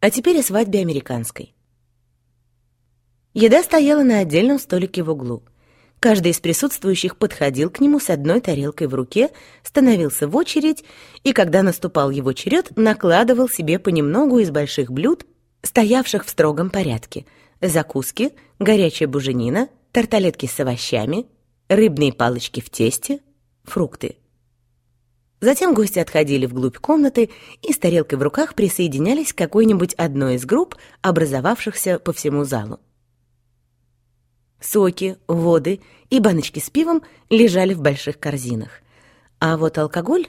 А теперь о свадьбе американской. Еда стояла на отдельном столике в углу. Каждый из присутствующих подходил к нему с одной тарелкой в руке, становился в очередь и, когда наступал его черед, накладывал себе понемногу из больших блюд, стоявших в строгом порядке. Закуски, горячая буженина, тарталетки с овощами, рыбные палочки в тесте, фрукты. Затем гости отходили вглубь комнаты и с тарелкой в руках присоединялись к какой-нибудь одной из групп, образовавшихся по всему залу. Соки, воды и баночки с пивом лежали в больших корзинах. А вот алкоголь,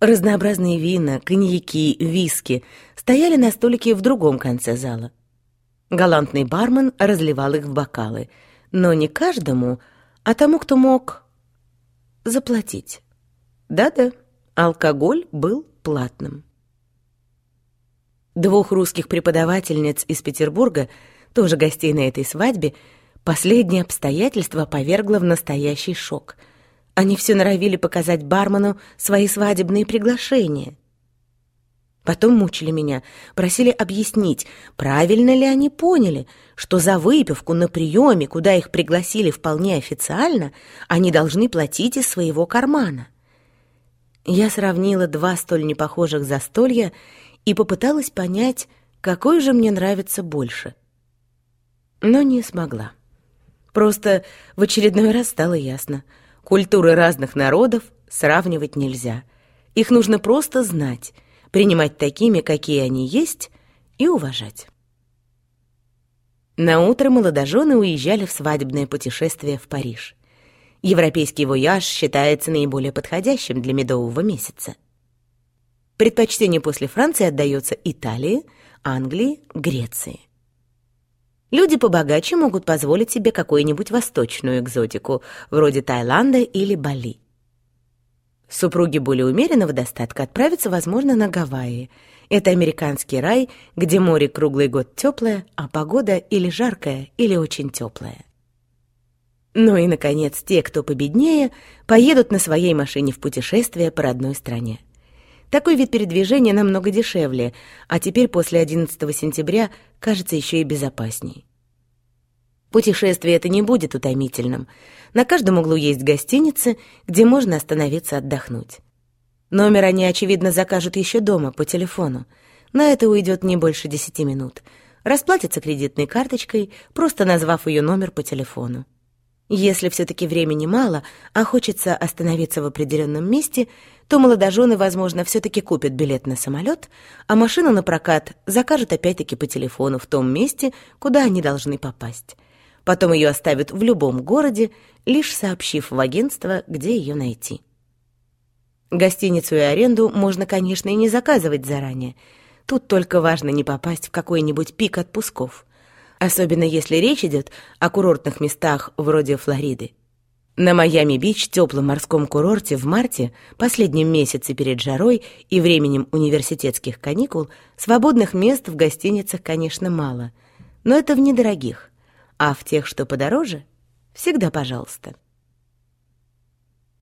разнообразные вина, коньяки, виски стояли на столике в другом конце зала. Галантный бармен разливал их в бокалы, но не каждому, а тому, кто мог заплатить. Да-да. Алкоголь был платным. Двух русских преподавательниц из Петербурга, тоже гостей на этой свадьбе, последнее обстоятельство повергло в настоящий шок. Они все норовили показать бармену свои свадебные приглашения. Потом мучили меня, просили объяснить, правильно ли они поняли, что за выпивку на приеме, куда их пригласили вполне официально, они должны платить из своего кармана. Я сравнила два столь непохожих застолья и попыталась понять, какой же мне нравится больше. Но не смогла. Просто в очередной раз стало ясно. Культуры разных народов сравнивать нельзя. Их нужно просто знать, принимать такими, какие они есть, и уважать. На утро молодожены уезжали в свадебное путешествие в Париж. Европейский вояж считается наиболее подходящим для медового месяца. Предпочтение после Франции отдается Италии, Англии, Греции. Люди побогаче могут позволить себе какую-нибудь восточную экзотику, вроде Таиланда или Бали. Супруги более умеренного достатка отправятся, возможно, на Гавайи. Это американский рай, где море круглый год теплое, а погода или жаркая, или очень теплая. Ну и, наконец, те, кто победнее, поедут на своей машине в путешествие по родной стране. Такой вид передвижения намного дешевле, а теперь после 11 сентября кажется еще и безопасней. Путешествие это не будет утомительным. На каждом углу есть гостиницы, где можно остановиться отдохнуть. Номер они, очевидно, закажут еще дома, по телефону. На это уйдет не больше 10 минут. Расплатятся кредитной карточкой, просто назвав ее номер по телефону. Если все-таки времени мало, а хочется остановиться в определенном месте, то молодожены, возможно, все-таки купят билет на самолет, а машину на прокат закажут опять-таки по телефону в том месте, куда они должны попасть. Потом ее оставят в любом городе, лишь сообщив в агентство, где ее найти. Гостиницу и аренду можно, конечно, и не заказывать заранее. Тут только важно не попасть в какой-нибудь пик отпусков особенно если речь идет о курортных местах вроде Флориды. На Майами-Бич, теплом морском курорте в марте, последнем месяце перед жарой и временем университетских каникул, свободных мест в гостиницах, конечно, мало, но это в недорогих, а в тех, что подороже, всегда пожалуйста.